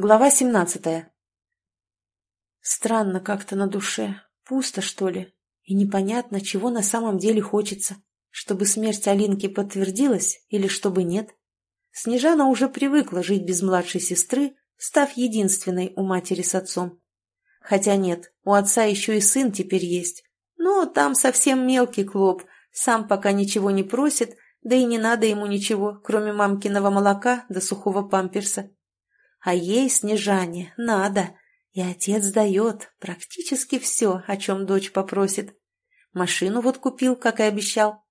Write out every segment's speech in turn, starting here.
Глава семнадцатая. Странно как-то на душе. Пусто, что ли? И непонятно, чего на самом деле хочется. Чтобы смерть Алинки подтвердилась или чтобы нет. Снежана уже привыкла жить без младшей сестры, став единственной у матери с отцом. Хотя нет, у отца еще и сын теперь есть. Но там совсем мелкий клоп, сам пока ничего не просит, да и не надо ему ничего, кроме мамкиного молока да сухого памперса. А ей, Снежане, надо. И отец дает практически все, о чем дочь попросит. Машину вот купил, как и обещал.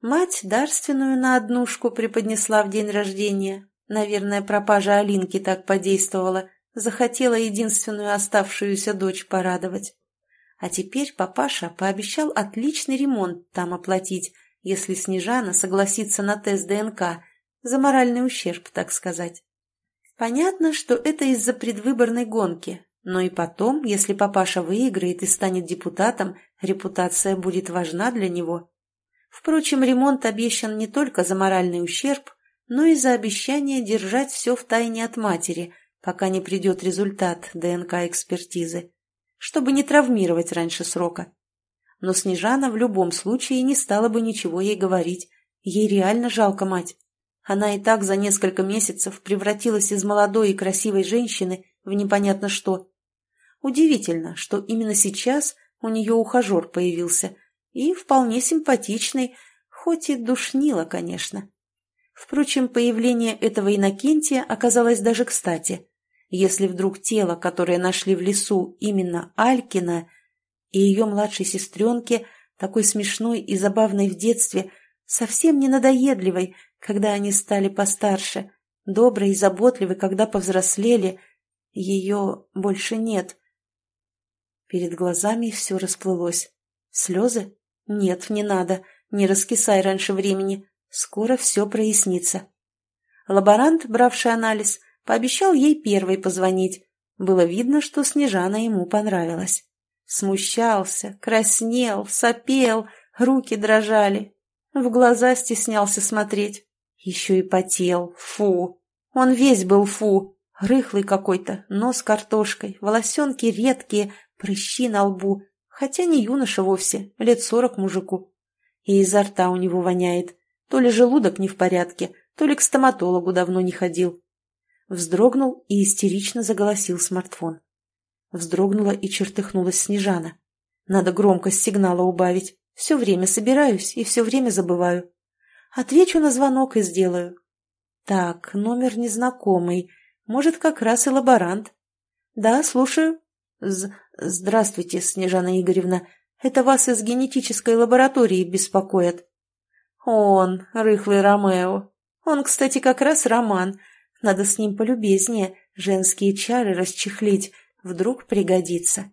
Мать дарственную на однушку преподнесла в день рождения. Наверное, пропажа Алинки так подействовала. Захотела единственную оставшуюся дочь порадовать. А теперь папаша пообещал отличный ремонт там оплатить, если Снежана согласится на тест ДНК, за моральный ущерб, так сказать. Понятно, что это из-за предвыборной гонки, но и потом, если папаша выиграет и станет депутатом, репутация будет важна для него. Впрочем, ремонт обещан не только за моральный ущерб, но и за обещание держать все в тайне от матери, пока не придет результат ДНК-экспертизы, чтобы не травмировать раньше срока. Но Снежана в любом случае не стала бы ничего ей говорить, ей реально жалко мать. Она и так за несколько месяцев превратилась из молодой и красивой женщины в непонятно что. Удивительно, что именно сейчас у нее ухажер появился, и вполне симпатичный, хоть и душнило, конечно. Впрочем, появление этого Иннокентия оказалось даже кстати. Если вдруг тело, которое нашли в лесу, именно Алькина, и ее младшей сестренке, такой смешной и забавной в детстве, совсем не надоедливой, когда они стали постарше, доброй и заботливой, когда повзрослели. Ее больше нет. Перед глазами все расплылось. Слезы? Нет, не надо. Не раскисай раньше времени. Скоро все прояснится. Лаборант, бравший анализ, пообещал ей первой позвонить. Было видно, что Снежана ему понравилась. Смущался, краснел, сопел, руки дрожали. В глаза стеснялся смотреть. Еще и потел. Фу. Он весь был фу. Рыхлый какой-то, нос картошкой, волосенки редкие, прыщи на лбу. Хотя не юноша вовсе, лет сорок мужику. И изо рта у него воняет. То ли желудок не в порядке, то ли к стоматологу давно не ходил. Вздрогнул и истерично заголосил смартфон. Вздрогнула и чертыхнулась Снежана. Надо громкость сигнала убавить. Все время собираюсь и все время забываю. Отвечу на звонок и сделаю. Так, номер незнакомый. Может, как раз и лаборант. Да, слушаю. З Здравствуйте, Снежана Игоревна. Это вас из генетической лаборатории беспокоят. Он, рыхлый Ромео. Он, кстати, как раз Роман. Надо с ним полюбезнее, женские чары расчехлить. Вдруг пригодится.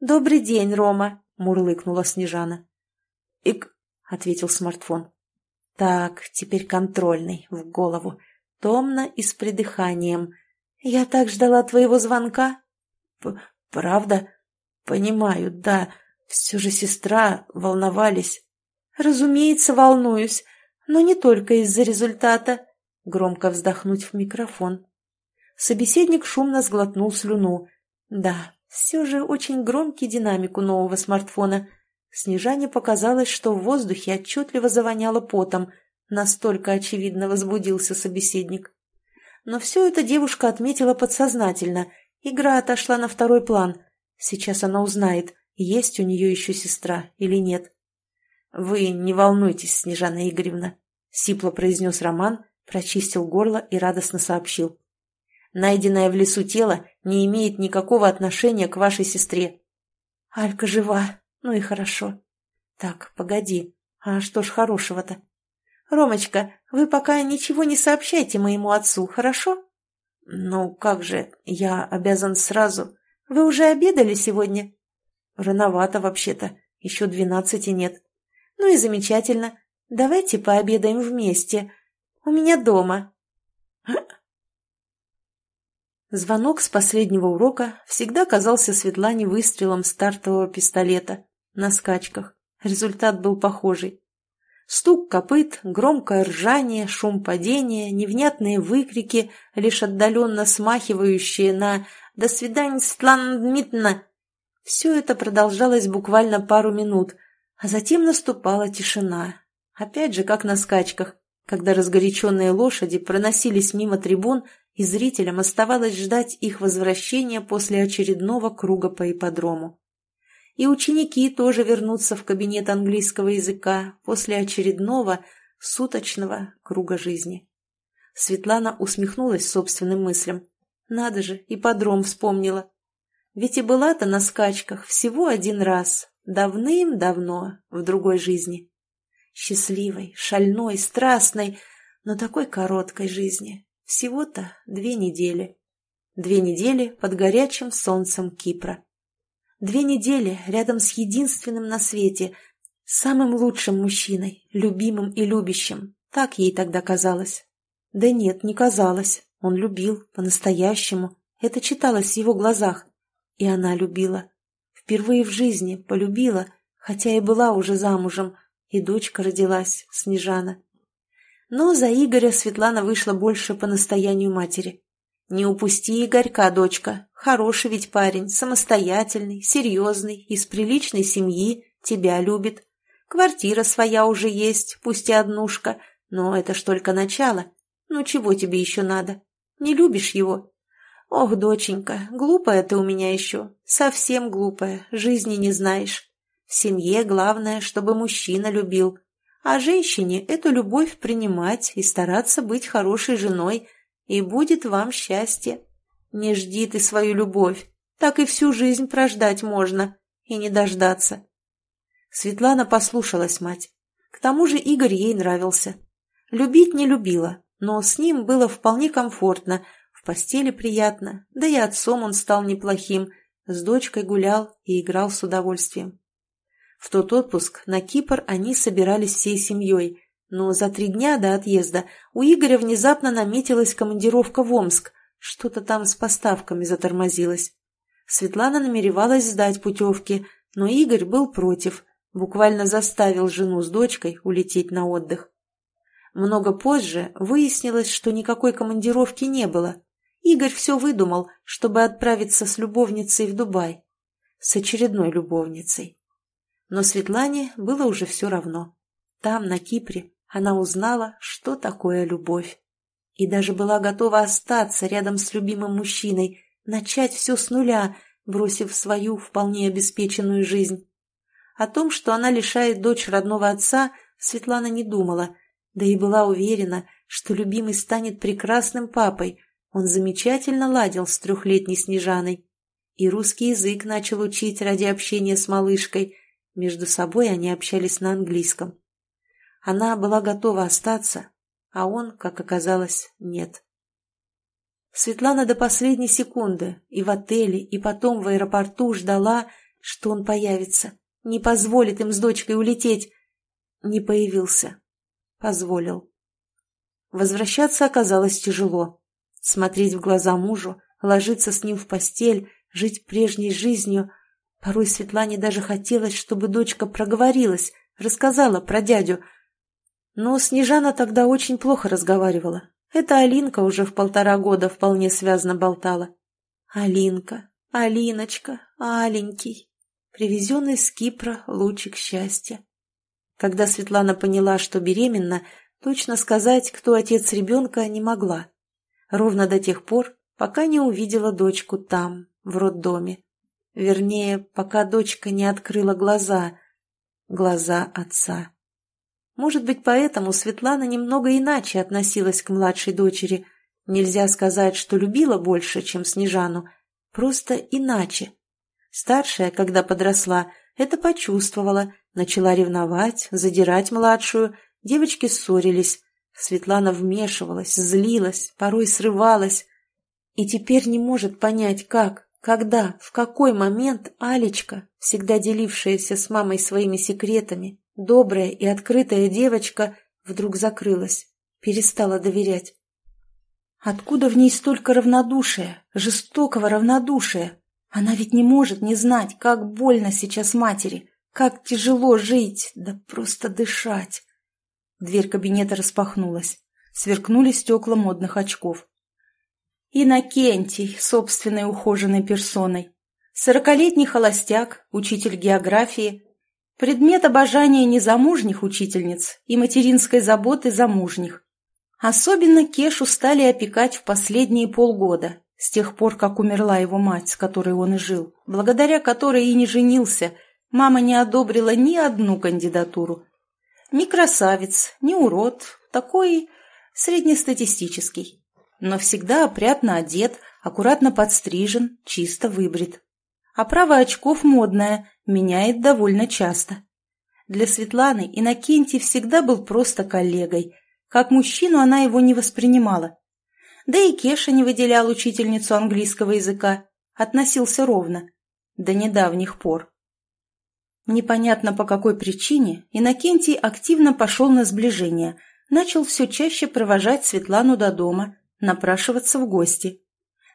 «Добрый день, Рома», — мурлыкнула Снежана. «Ик», — ответил смартфон. Так, теперь контрольный, в голову. Томно и с придыханием. «Я так ждала твоего звонка». П «Правда? Понимаю, да. Все же сестра, волновались». «Разумеется, волнуюсь, но не только из-за результата». Громко вздохнуть в микрофон. Собеседник шумно сглотнул слюну. Да, все же очень громкий динамик у нового смартфона — Снежане показалось, что в воздухе отчетливо завоняло потом, настолько очевидно возбудился собеседник. Но все это девушка отметила подсознательно, игра отошла на второй план. Сейчас она узнает, есть у нее еще сестра или нет. «Вы не волнуйтесь, Снежана Игоревна», — сипло произнес Роман, прочистил горло и радостно сообщил. «Найденное в лесу тело не имеет никакого отношения к вашей сестре». «Алька жива», ну и хорошо. Так, погоди, а что ж хорошего-то? Ромочка, вы пока ничего не сообщайте моему отцу, хорошо? Ну, как же, я обязан сразу. Вы уже обедали сегодня? Рановато вообще-то, еще двенадцати нет. Ну и замечательно. Давайте пообедаем вместе. У меня дома. Звонок с последнего урока всегда казался Светлане выстрелом стартового пистолета на скачках. Результат был похожий. Стук копыт, громкое ржание, шум падения, невнятные выкрики, лишь отдаленно смахивающие на «До свидания, Светлана Дмитриевна!» Все это продолжалось буквально пару минут, а затем наступала тишина. Опять же, как на скачках, когда разгоряченные лошади проносились мимо трибун, и зрителям оставалось ждать их возвращения после очередного круга по ипподрому и ученики тоже вернутся в кабинет английского языка после очередного суточного круга жизни. Светлана усмехнулась собственным мыслям. Надо же, и подром вспомнила. Ведь и была-то на скачках всего один раз, давным-давно, в другой жизни. Счастливой, шальной, страстной, но такой короткой жизни. Всего-то две недели. Две недели под горячим солнцем Кипра. Две недели рядом с единственным на свете, самым лучшим мужчиной, любимым и любящим. Так ей тогда казалось. Да нет, не казалось. Он любил, по-настоящему. Это читалось в его глазах. И она любила. Впервые в жизни полюбила, хотя и была уже замужем, и дочка родилась, Снежана. Но за Игоря Светлана вышла больше по настоянию матери. «Не упусти Игорька, дочка. Хороший ведь парень, самостоятельный, серьезный, из приличной семьи, тебя любит. Квартира своя уже есть, пусть и однушка, но это ж только начало. Ну чего тебе еще надо? Не любишь его?» «Ох, доченька, глупая ты у меня еще, совсем глупая, жизни не знаешь. В семье главное, чтобы мужчина любил, а женщине эту любовь принимать и стараться быть хорошей женой – и будет вам счастье. Не жди ты свою любовь, так и всю жизнь прождать можно, и не дождаться. Светлана послушалась мать. К тому же Игорь ей нравился. Любить не любила, но с ним было вполне комфортно, в постели приятно, да и отцом он стал неплохим, с дочкой гулял и играл с удовольствием. В тот отпуск на Кипр они собирались всей семьей, но за три дня до отъезда у Игоря внезапно наметилась командировка в Омск. Что-то там с поставками затормозилось. Светлана намеревалась сдать путевки, но Игорь был против, буквально заставил жену с дочкой улететь на отдых. Много позже выяснилось, что никакой командировки не было. Игорь все выдумал, чтобы отправиться с любовницей в Дубай. С очередной любовницей. Но Светлане было уже все равно. Там, на Кипре, она узнала, что такое любовь. И даже была готова остаться рядом с любимым мужчиной, начать все с нуля, бросив свою вполне обеспеченную жизнь. О том, что она лишает дочь родного отца, Светлана не думала, да и была уверена, что любимый станет прекрасным папой. Он замечательно ладил с трехлетней Снежаной. И русский язык начал учить ради общения с малышкой. Между собой они общались на английском. Она была готова остаться, а он, как оказалось, нет. Светлана до последней секунды и в отеле, и потом в аэропорту ждала, что он появится, не позволит им с дочкой улететь. Не появился. Позволил. Возвращаться оказалось тяжело. Смотреть в глаза мужу, ложиться с ним в постель, жить прежней жизнью. Порой Светлане даже хотелось, чтобы дочка проговорилась, рассказала про дядю, но Снежана тогда очень плохо разговаривала. Это Алинка уже в полтора года вполне связно болтала. Алинка, Алиночка, Аленький, привезенный с Кипра лучик счастья. Когда Светлана поняла, что беременна, точно сказать, кто отец ребенка, не могла. Ровно до тех пор, пока не увидела дочку там, в роддоме. Вернее, пока дочка не открыла глаза, глаза отца. Может быть, поэтому Светлана немного иначе относилась к младшей дочери. Нельзя сказать, что любила больше, чем Снежану. Просто иначе. Старшая, когда подросла, это почувствовала, начала ревновать, задирать младшую. Девочки ссорились. Светлана вмешивалась, злилась, порой срывалась. И теперь не может понять, как, когда, в какой момент Алечка, всегда делившаяся с мамой своими секретами, добрая и открытая девочка вдруг закрылась, перестала доверять. Откуда в ней столько равнодушия, жестокого равнодушия? Она ведь не может не знать, как больно сейчас матери, как тяжело жить, да просто дышать. Дверь кабинета распахнулась. Сверкнули стекла модных очков. Иннокентий, собственной ухоженной персоной. Сорокалетний холостяк, учитель географии. Предмет обожания незамужних учительниц и материнской заботы замужних. Особенно Кешу стали опекать в последние полгода, с тех пор, как умерла его мать, с которой он и жил, благодаря которой и не женился. Мама не одобрила ни одну кандидатуру. Ни красавец, ни урод, такой среднестатистический но всегда опрятно одет, аккуратно подстрижен, чисто выбрит. Оправа а очков модная, меняет довольно часто. Для Светланы Иннокентий всегда был просто коллегой. Как мужчину она его не воспринимала. Да и Кеша не выделял учительницу английского языка, относился ровно. До недавних пор. Непонятно по какой причине Иннокентий активно пошел на сближение, начал все чаще провожать Светлану до дома, напрашиваться в гости.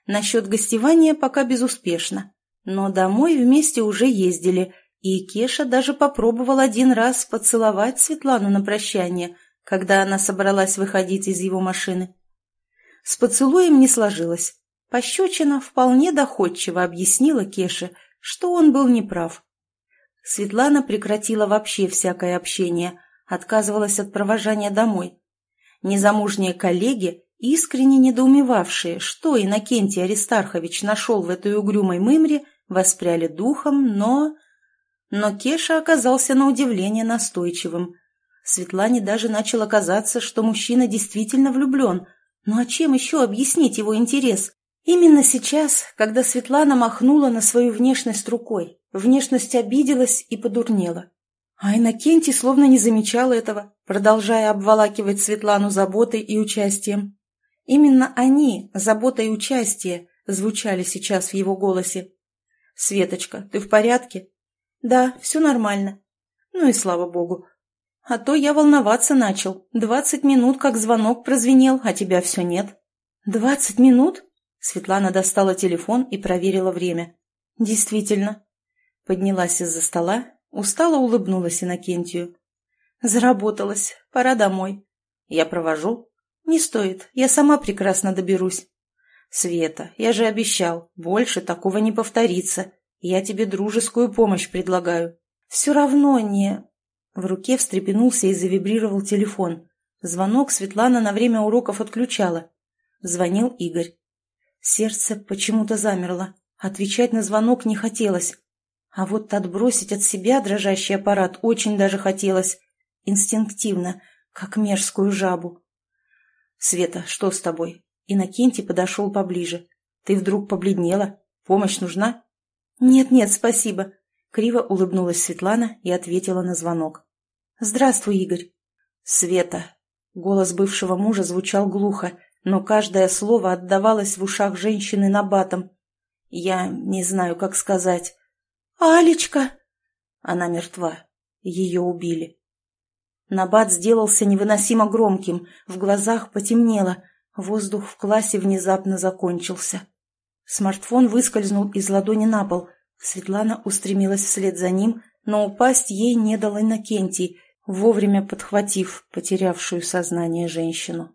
Насчет гостевания пока безуспешно, но домой вместе уже ездили, и Кеша даже попробовал один раз поцеловать Светлану на прощание, когда она собралась выходить из его машины. С поцелуем не сложилось. Пощечина вполне доходчиво объяснила Кеше, что он был неправ. Светлана прекратила вообще всякое общение, отказывалась от провожания домой. Незамужние коллеги искренне недоумевавшие, что Иннокентий Аристархович нашел в этой угрюмой мымре, воспряли духом, но... Но Кеша оказался на удивление настойчивым. Светлане даже начало казаться, что мужчина действительно влюблен. Ну а чем еще объяснить его интерес? Именно сейчас, когда Светлана махнула на свою внешность рукой, внешность обиделась и подурнела. А Иннокентий словно не замечал этого, продолжая обволакивать Светлану заботой и участием. Именно они, забота и участие, звучали сейчас в его голосе. «Светочка, ты в порядке?» «Да, все нормально». «Ну и слава богу. А то я волноваться начал. Двадцать минут, как звонок прозвенел, а тебя все нет». «Двадцать минут?» Светлана достала телефон и проверила время. «Действительно». Поднялась из-за стола, устало улыбнулась Иннокентию. «Заработалась. Пора домой. Я провожу?» «Не стоит, я сама прекрасно доберусь». «Света, я же обещал, больше такого не повторится. Я тебе дружескую помощь предлагаю». «Все равно не...» В руке встрепенулся и завибрировал телефон. Звонок Светлана на время уроков отключала. Звонил Игорь. Сердце почему-то замерло. Отвечать на звонок не хотелось. А вот отбросить от себя дрожащий аппарат очень даже хотелось. Инстинктивно, как мерзкую жабу. «Света, что с тобой?» Иннокентий подошел поближе. «Ты вдруг побледнела? Помощь нужна?» «Нет-нет, спасибо». Криво улыбнулась Светлана и ответила на звонок. «Здравствуй, Игорь». «Света». Голос бывшего мужа звучал глухо, но каждое слово отдавалось в ушах женщины набатом. «Я не знаю, как сказать». «Алечка!» Она мертва. Ее убили. Набат сделался невыносимо громким, в глазах потемнело, воздух в классе внезапно закончился. Смартфон выскользнул из ладони на пол. Светлана устремилась вслед за ним, но упасть ей не дал Иннокентий, вовремя подхватив потерявшую сознание женщину.